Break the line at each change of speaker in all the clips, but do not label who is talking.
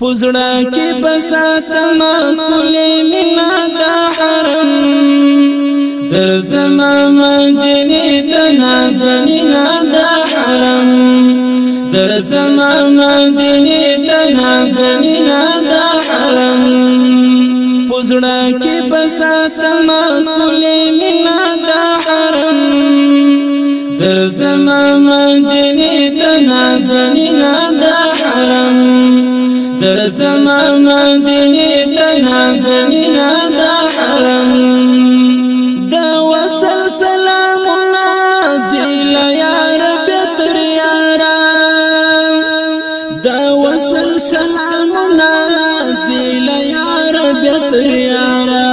پزړه کې بساتم کولې مینا دا حرم در زما مدینه د نازنینا دا حرم در زما مدینه د نازنینا دا حرم پزړه کې بساتم کولې مینا دا حرم در زما مدینه د نازنینا دا حرم درسم مدینه تنا زمینا دا حرم دا وصل سلامنا جیل یا رب تر یارا دا وصل سلامنا جیل یا رب تر یارا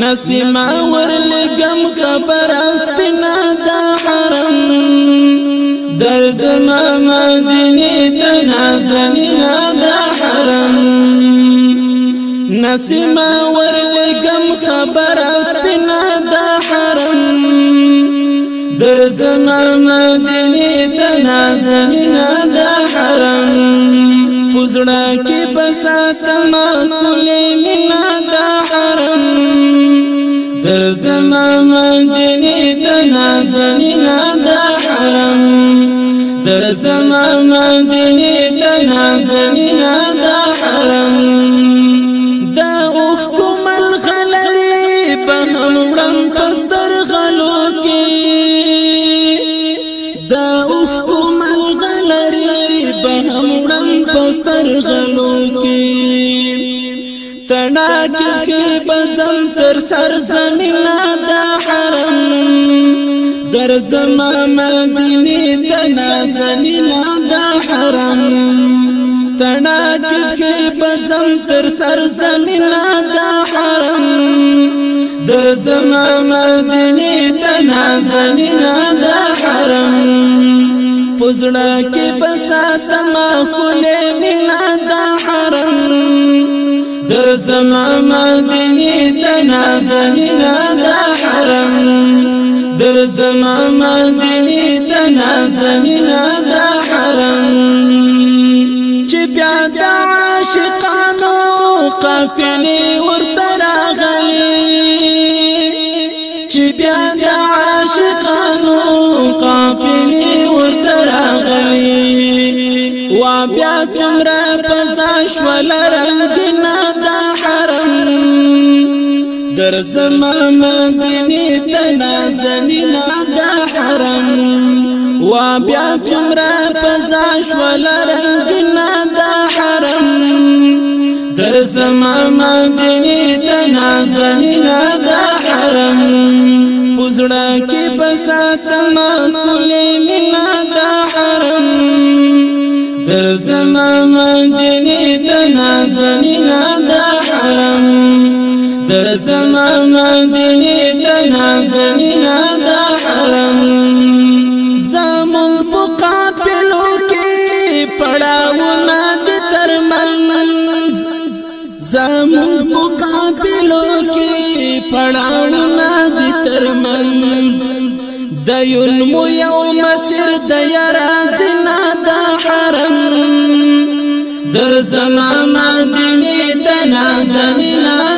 نسیما ورلگم خبر اسپنا دا حرم درسم نازنین دا حرم نسیم ورلگم خبر اسپین دا حرم در زمان مدینی تا نازنین دا حرم پزڑا کی بساتم کلی من دا حرم در زمان مدینی تا نازنین قسم ما بینی تنها زمین دا حرم دا اوخ کمل خلری بهم رم پستر غلو کی دا اوخ کمل خلری بهم رم پستر غلو کی تناکی کی بزم تر سر زمین دا حرم ګرځم مدینه تنا سلیما دا حرم تنا کې بزم تر سر زمینا دا حرم درځم مدینه تنا سلیما دا حرم پزړه کې بسا سما خله مینا دا حرم درځم مدینه تنا سلیما دا حرم در زمان مدینی تنا زمینا دا حرم چی پیاد دا عاشقانو قافلی ورد آغلی چی پیاد دا عاشقانو قافلی ورد آغلی و بیا تمرا پزاش ولرنگنا دا حرم درزم مدینی تنا زمین دا حرم و بیا چمرا پزاش ولرنگنا دا حرم درزم مدینی تنا زمین دا حرم پزڑا کی بساتم کلی منا دا حرم درزم مدینی تنا زمین دا نازنینا دا حرم زمون په قافلو کې پړاوونه د ترمنز زمون په قافلو کې پړاوونه د ترمنز د یلم یو مسیر د یرا زنا دا حرم در زما مدینه تنا زمینا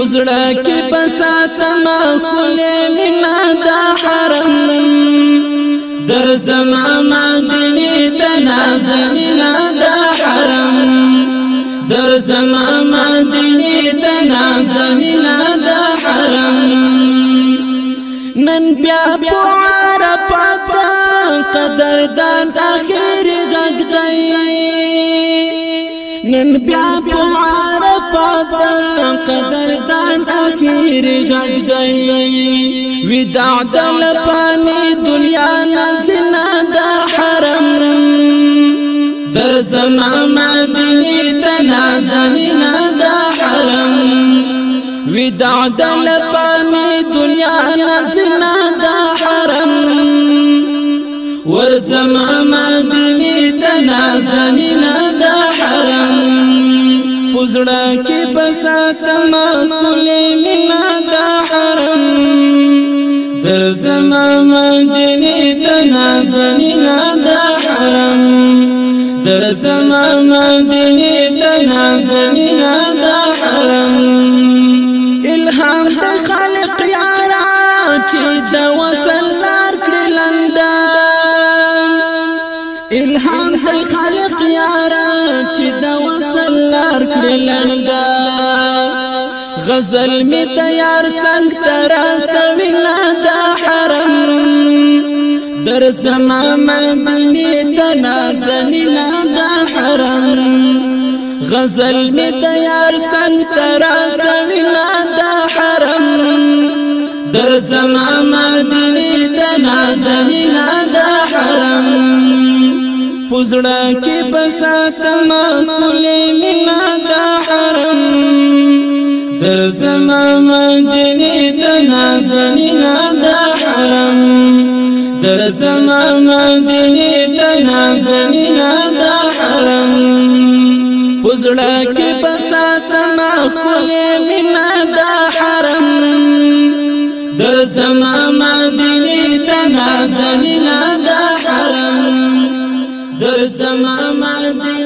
پزړه کې پسا سما خلې مینا دا حرم در زما ما دې تنا زمینا دا حرم در زما ما دې تنا زمینا دا حرم نن بیا په عرب قدردان اخر غږ دی نن بیا په عرفات قدردان اخر غږ دی وداع د لپانی دنیا نزنا د حرم در ما مدینه تنازنا د حرم وداع د لپانی دنیا نزنا پزړه کې بسا سما کولې مینا دا حرم در زما مدینه تنا زمینا دا حرم در زما مدینه تنا زمینا دا حرم
الهام د خلق یارا چې جوسه
غزل می تیار څنګه ترا سوینا دا حرم در زما مدنی تنا زمینا دا حرم غزل می تیار څنګه ترا سوینا دا حرم در زما مدنی تنا زمینا دا حرم پزړه کې بساتما کولې مینا دا حرم در زمان دلی دنا زنینا دا حرم در زمان دلی دنا زنینا دا حرم پزړه کې پساسما خلې مینا دا حرم در زمان دلی دنا زنینا دا حرم در زمان دلی